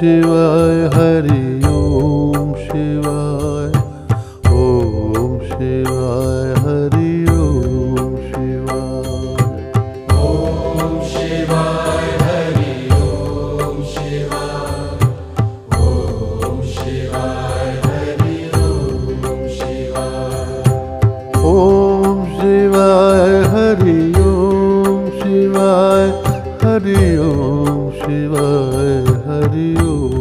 शिवाय हरि ॐ शिवाय ॐ शिवाय हरि ॐ शिवाय। ॐ शिवाय हरि ॐ शिवाय ॐ शिवाय हरि ॐ शिवाय। ॐ शिवाय हरि ॐ शिवाय हरि ॐ शिवाय pariu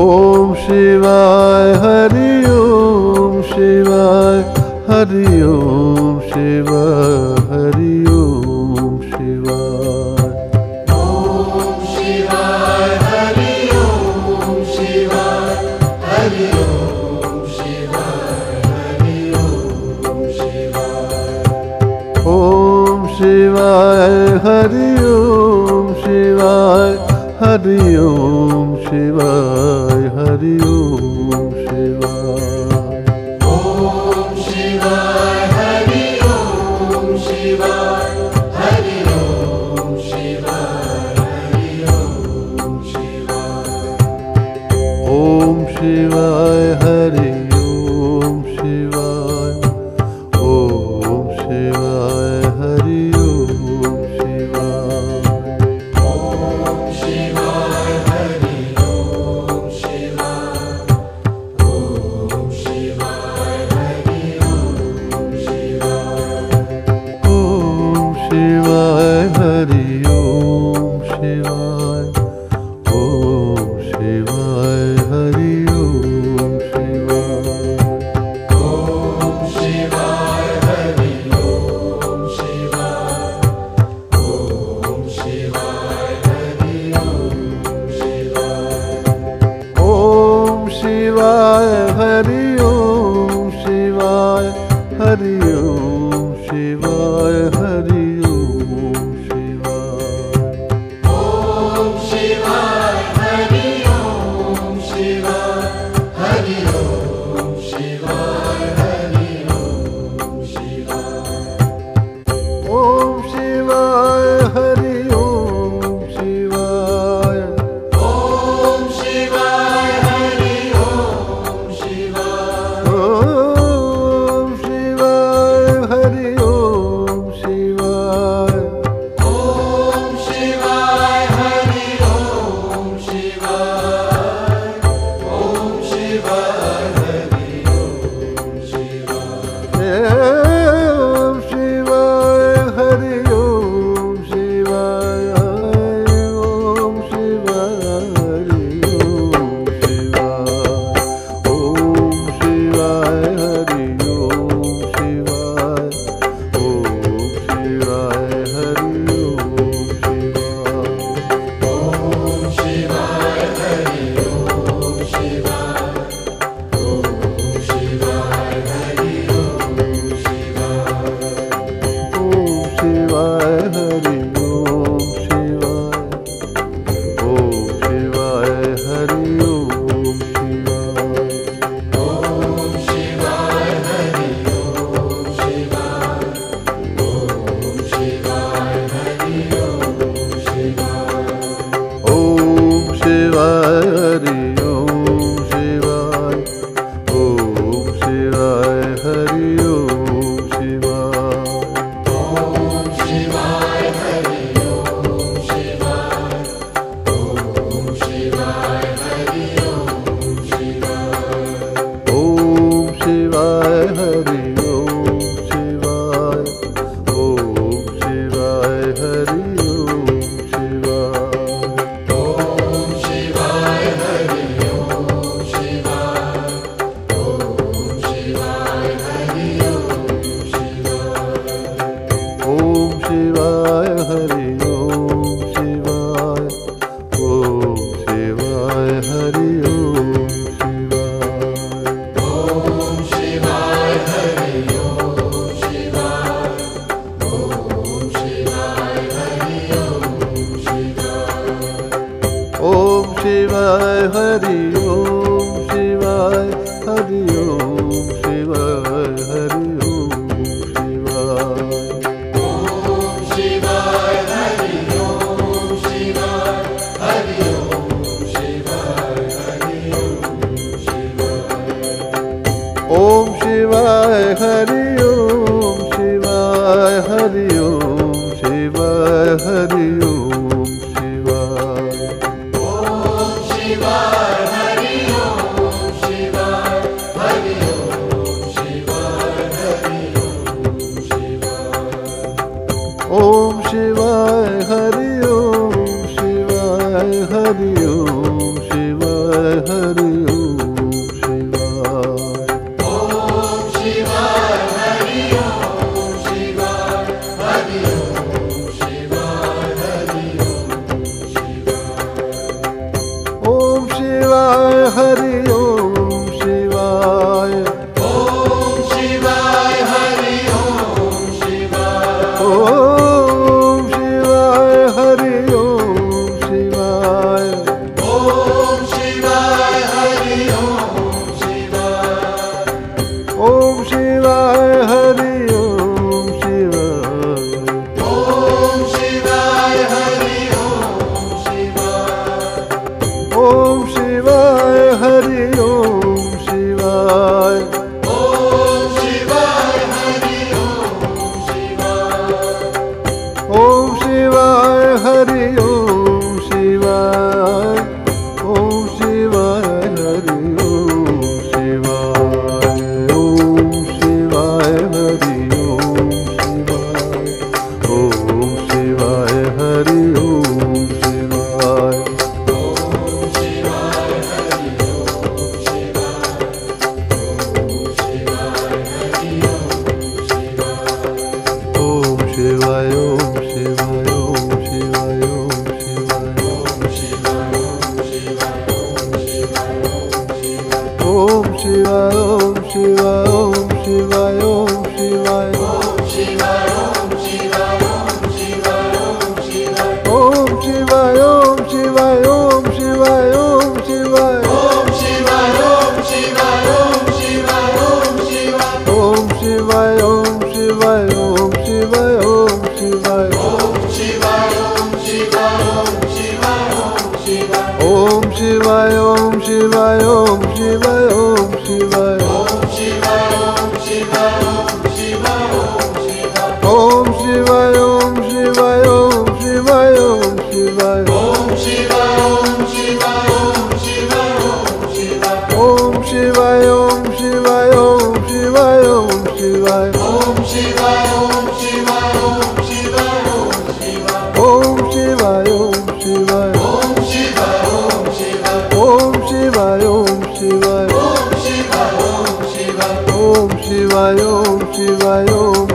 ॐ शिवाय हरि ॐ शिवाय हरि ओं शिवा हरि ओ श ॐ शिवाय हरि ॐ शिवाय हरि ओ शिवाय हरि ओ शिवाय। ॐ हरि ओं hari हरे शिवाय ॐ शिवाय। ॐ शिवाय ॐ शिवाय। ॐ शिवाय ॐ